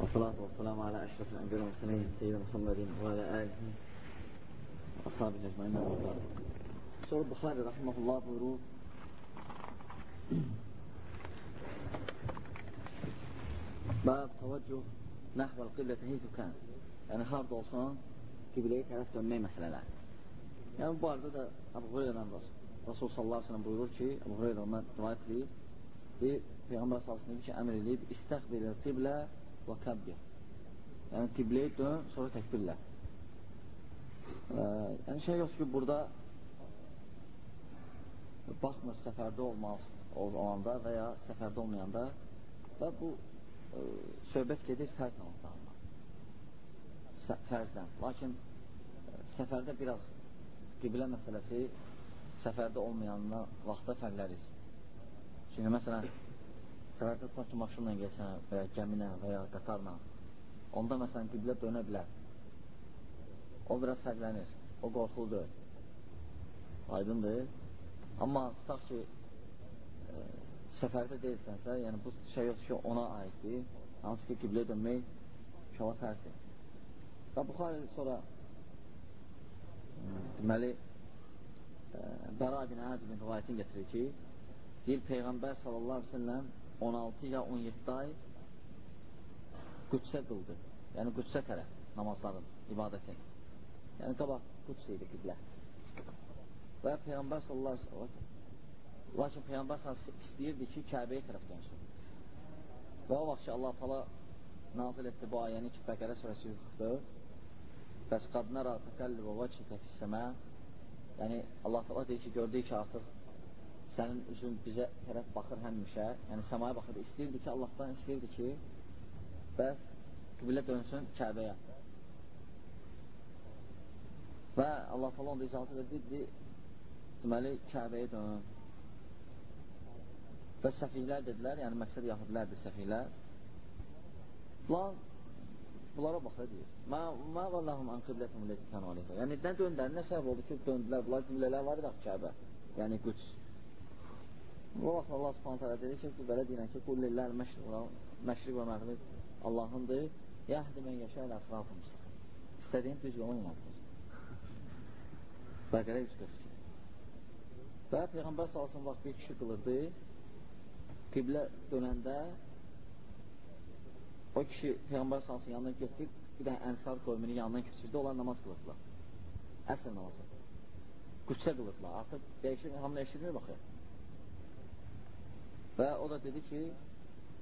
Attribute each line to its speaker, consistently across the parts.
Speaker 1: والصلاة والسلام على أشرف الأنبياء والمرسلين سيدنا محمد وعلى آله وأصحابه أجمعين. وبعد سورة البخاري رحمه الله بيقول باب توجه نحو القبلة حيث كان. يعني خارج أوصان كبلية عرفت أمي مثلا لا. يعني مبارد هذا أبو هريرة رسول. رسول صلى الله عليه وسلم بيقول شيء. أبو هريرة رواية لي. Peyğəmbər sallallahu aleyhi ki, əmr edib, istəqbilir qiblə və kəbbir. Yəni, qibləyə dön, sonra təkbirlə. Yəni, şey yoxdur ki, burada baxmır səfərdə olmaz, olanda və ya səfərdə olmayanda və bu ə, söhbət gedir fərz namazlarından fərzdən. Lakin e, səfərdə biraz qiblə məsələsi səfərdə olmayanına vaxtda fərqlərir. Çünki məsələn, səfərdə tutmaq ki, maşınla gəlsən və ya gəminə və ya qatarla, onda məsələn qiblə dönə bilər. O biraz fərqlənir. O qorxuludur. Aydındır. Amma tutaq ki, e, səfərdə deyilsənsə, yəni bu şey yoxdur ki, ona aiddir. Hansı ki, qiblə dönmək inşallah fərzdir. Və Buxarə sonra deməli e, Bəra bin Əzibin rivayətini getirir ki, deyir Peyğəmbər sallallahu aleyhi ve sellem 16 ya 17 ay qüdsə qıldı. Yəni qüdsə tərəf namazların, ibadətin. Yəni qabaq qüds idi qiblə. Və Peyğəmbər sallallahu aleyhi ve sellem lakin Peyğəmbər sallallahu istəyirdi ki, Kəbəyə tərəf dönsün. Və o vaxt ki, Allah tala nazil etdi bu ayəni ki, Bəqərə surəsi 44 Bəs qadınara təqəllibə vəçikə fissəmə Yəni, Allah təala deyir ki, gördük ki, artıq sənin üzün bizə tərəf baxır həmişə, yəni səmaya baxır, istəyirdi ki, Allahdan istəyirdi ki, bəs qiblə dönsün Kəbəyə. Və Allah təala onda icazə verdi, dedi, deməli, Kəbəyə dön. Və səfihlər dedilər, yəni məqsəd yahudilərdir səfihlər. Bunlar bunlara baxır deyir. Mə mə vallahum an qiblətun lati kanu alayha. Yəni nə döndər, nə səbəb oldu ki, döndülər, bunlar qiblələr var idi Kəbə. Yəni Qüds. Bu vaxt Allah Subhanahu taala dedi ki, belə deyirəm ki, qul lillah məşriq və məğrib Allahındır. Yahdi men yəşə ilə əsratı müstəqim. İstədiyin düz yola yönəldir. Bəqərə 142. Və Peyğəmbər sallallahu vaxt bir kişi qılırdı. Qiblə dönəndə O kişi Peyğəmbər salsın yanına getdi, bir dənə ənsar qövmünün yanından keçirdi, onlar namaz qılırdılar. Əsr namazı. Qüssə qılırdılar. Artıq dəyişir, hamını eşitmir baxır. Və o da dedi ki,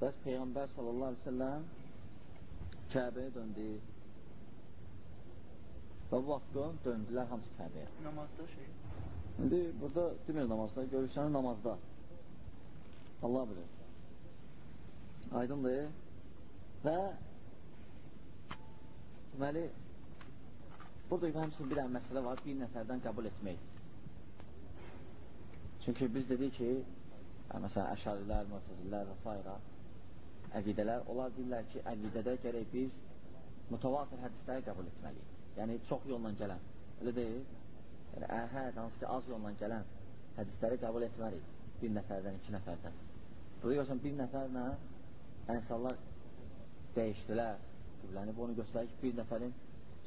Speaker 1: bəs Peyğəmbər sallallahu aleyhi ve selləm Kəbəyə döndü. Və bu vaxt döndülər hamısı Kəbəyə.
Speaker 2: Namazda şey?
Speaker 1: İndi burada demir namazda, görürsən namazda. Allah bilir. Aydındır. Və deməli, burada həmçinin bir məsələ var, bir nəfərdən qəbul etmək. Çünki biz dedik ki, məsələn, əşarilər, mütəzillər və s. əqidələr, onlar deyirlər ki, əqidədə gərək biz mütəvatir hədisləri qəbul etməliyik. Yəni, çox yolla gələn, elə deyil. Yəni, əhəd, hansı ki, az yolla gələn hədisləri qəbul etməliyik. Bir nəfərdən, iki nəfərdən. Burada görsən, bir nəfərlə insanlar dəyişdilər qibləni. Bu onu göstərir ki, bir nəfərin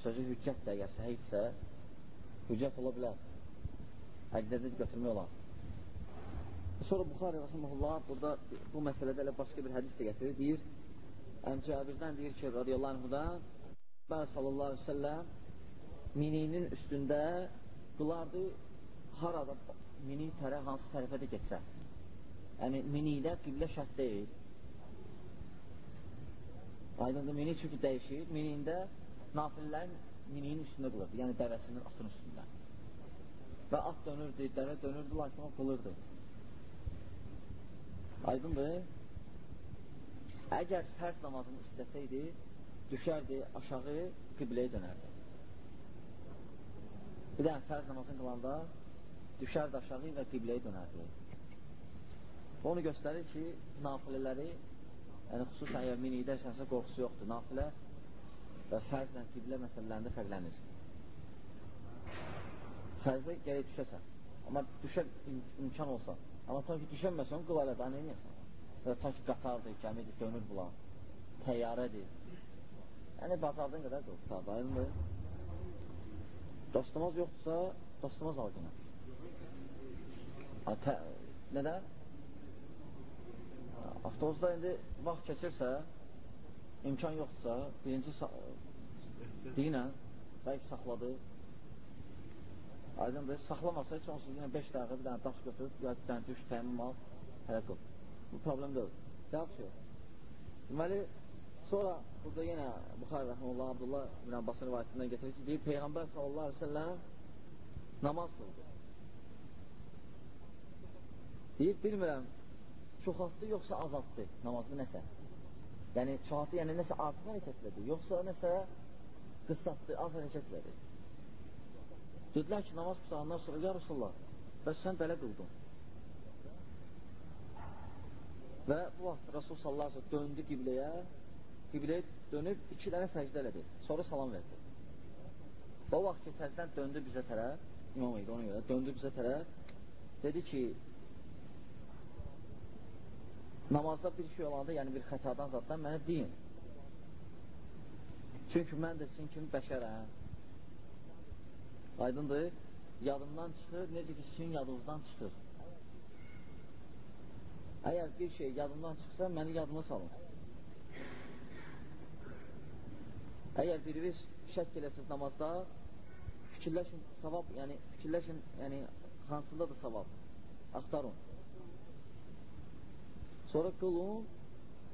Speaker 1: sözü hüccətdir, əgər səhidsə, hüccət ola bilər. Əqdədə götürmək olar. Sonra Buxari Rasulullah burada bu məsələdə elə başqa bir hədis də gətirir. Deyir, Əncəbirdən deyir ki, radiyallahu anhudan, Bər sallallahu aleyhi ve selləm mininin üstündə qılardı harada mini tərə, hansı tərəfə də getsə. Yəni, minidə qiblə şərt deyil. Aydındır, mini çünki dəyişir. Minində nafillərin mininin üstündə qılırdı, yəni dəvəsinin atın üstündə. Və at dönürdü, dəvə dönürdü, lakin o qılırdı. Aydındır. Əgər fərz namazını istəsəydi, düşərdi aşağı qibləyə dönərdi. Bir dənə fərz namazını qılanda düşərdi aşağı və qibləyə dönərdi. Onu göstərir ki, nafilələri Yəni, xüsusən əgər minidəsənsə qorxusu yoxdur. Nafilə və fərzlə qiblə məsələlərində fərqlənir. Fərzə gərək düşəsən. Amma düşə im imkan olsa. Amma ta ki, düşənməsən, qıl alə daha neynəyəsən? və ta ki, qatardır, gəmidir, dönür bulan, təyyarədir. Yəni, bacardığın qədər qıl, qutarda, aydındır. Dostumaz yoxdursa, dostumaz al günə. Nədən? Avtobusda indi vaxt keçirsə, imkan yoxdursa, birinci deyinə, bəlkə saxladı, aydındır, saxlamasa heç onsuz yenə 5 dəqiqə bir dənə daş götürüb, ya bir dənə düş, təmin al, hələ qıl. Bu problem deyil. Yaxşı yox. Deməli, sonra burada yenə Buxar Rəhməllah Abdullah ibn Abbasın rivayətindən getirir ki, deyir, Peyğəmbər sallallahu aleyhi ve selləm namaz qıldı. Deyir, bilmirəm, çoxaltdı yoxsa azaltdı namazı nəsə. Yəni, çoxaltdı, yəni nəsə artıq hərəkət elədi, yoxsa nəsə qısaltdı, az hərəkət elədi. Dedilər ki, namaz qutandan sonra, ya Rasulullah, bəs sən belə qıldın. Və bu vaxt Rasul sallallahu aleyhi döndü qibləyə, qibləyə dönüb iki dənə səcdə elədi, sonra salam verdi. O vaxt ki, təzdən döndü bizə tərəf, imam idi ona görə, döndü bizə tərəf, dedi ki, namazda bir şey olanda, yəni bir xətadan zaddan mənə deyin. Çünki mən də sizin kimi bəşərəm. Aydındır, yadımdan çıxır, necə ki, sizin yadınızdan çıxır. Əgər bir şey yadımdan çıxsa, məni yadıma salın. Əgər biriniz şək eləsiniz namazda, fikirləşin, savab, yəni fikirləşin, yəni hansındadır savab? Axtarın. Sonra qılın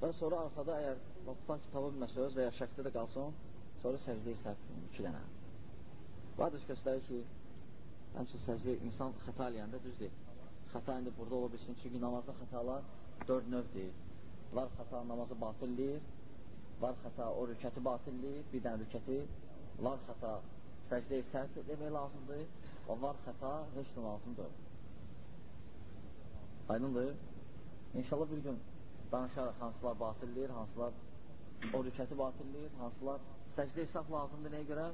Speaker 1: və sonra arxada əgər vaxtdan kitabı bilməsəz və ya şəkdə də qalsın, sonra səcdə-i səhv iki dənə. Hadis göstərir ki, həmçin səcdə insan xəta eləyəndə düzdür. Xəta indi burada ola bilsin, çünki namazda xətalar dörd növdir. Var xəta namazı batilləyir, var xəta o rükəti batilləyir, bir dənə rükəti, var xəta səcdə-i səhv demək lazımdır, və var xəta heç nə lazımdır. Aydındır? İnşallah bir gün danışarıq hansılar batilləyir, hansılar o rükəti batilləyir, hansılar səcdə səhv lazımdır nəyə görə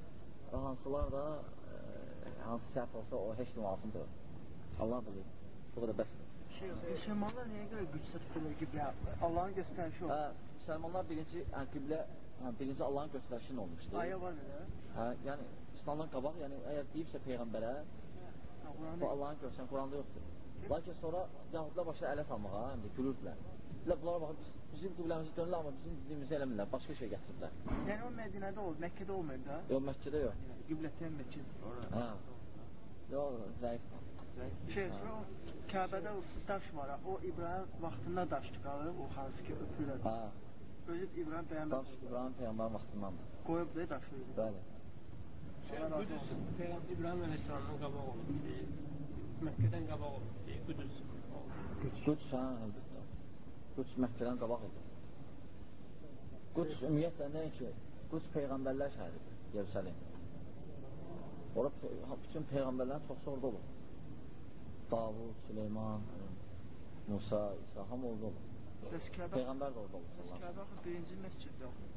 Speaker 1: və hansılar da e, hansı səhv olsa o heç nə lazımdır. Allah bilir. Bu qədər bəsdir.
Speaker 2: Müsəlmanlar nəyə görə qüdsə tuturlar qiblə? Allahın göstərişi olur.
Speaker 1: Hə, müsəlmanlar birinci hə, qiblə hə, birinci Allahın göstərişi nə olmuşdur?
Speaker 2: Ayə var nə?
Speaker 1: Hə, yəni İslamdan qabaq, yəni əgər deyibsə peyğəmbərə, hə, bu Allahın göstərişi Quranda yoxdur. Lakin sonra yahudlar başladı ələ salmağa, həm də gülürdülər. Bunlara baxıb, bizim qibləmizi dönürlər, amma bizim dediyimizi eləmirlər, başqa şey gətiriblər.
Speaker 2: Yəni o Mədinədə olur, Məkkədə olmur da?
Speaker 1: Yox, Məkkədə yox.
Speaker 2: Qiblətən Məkkədə.
Speaker 1: Hə. Yox, zəif.
Speaker 2: Şey, sonra o Kəbədə daş var, o İbrahim vaxtında daş qalıb, o hansı ki öpürlər.
Speaker 1: Hə.
Speaker 2: Özü İbrahim peyğəmbər.
Speaker 1: Daş İbrahim peyğəmbər vaxtındandır.
Speaker 2: Qoyub da daşı.
Speaker 1: Bəli.
Speaker 3: Şey, Qudüs Peyğəmbər İbrahim əleyhissalamdan qabaq olub. Məkkədən qabaq olub Qudüs.
Speaker 1: Qudüs, hə, Quds məsələn qabaq idi. Quds ümumiyyətlə nəyin ki, Quds Peyğəmbərlər şəhəridir, Yerusəlim. Ora bütün Peyğəmbərlərin çoxsa orada olur. Davud, Süleyman, Musa, İsa, hamı orada olur. Bəs Kəbə, Peyğəmbər də orada olur.
Speaker 2: Bəs Kəbə birinci məsciddə olur.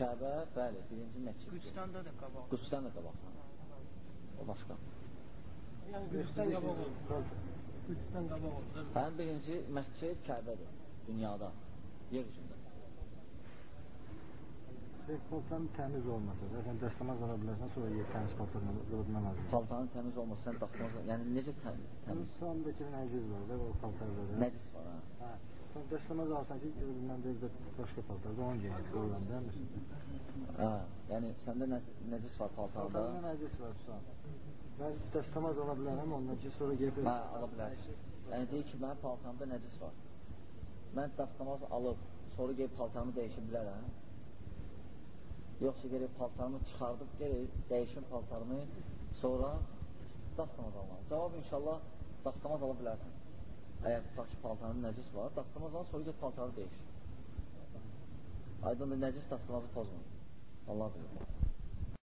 Speaker 1: Kəbə, bəli, birinci məsciddə.
Speaker 2: Qudsdan da qabaq.
Speaker 1: Qudsdan da qabaq. Hə. O başqa.
Speaker 3: Yəni, Qudsdan qabaq olur. 3-dən qabaq olsa.
Speaker 1: Hə, birinci məscid Kəbədir dünyada, yer üzündə.
Speaker 4: Şey, paltanın təmiz olması, sən dəstəmaz ala bilərsən, sonra yer təmiz paltanı qılıbına lazım.
Speaker 1: Paltanın təmiz olması, sən dəstəmaz yəni necə tə təmiz?
Speaker 4: Sonundakı nəciz var da, o paltarda.
Speaker 1: Nəciz var, hə.
Speaker 4: hə. Sən dəstəmaz alsan ki, bilmən bir də başqa paltarda, onu geyək, qoyulan deyəmirsən.
Speaker 1: Hə, yəni səndə nəcis var paltarda.
Speaker 4: Paltarda nəcis var, son. Mən dəstəmaz ala bilərəm, ondan ki, sonra geyib...
Speaker 1: Hə, ala bilərsin. Yəni deyir ki, mənim paltamda nəcis var. Mən dəstəmaz alıb, sonra geyib paltamı dəyişə bilərəm. Yoxsa gerək paltarımı çıxardıb, gerək dəyişim paltarımı, sonra dastamaz almalım. Cavab inşallah dastamaz ala bilərsən. Əgər tutaq ki, paltarın nəcis var, dastamaz al, sonra get paltarı dəyişir. Aydındır, nəcis dastamazı pozmur. Allah bilir.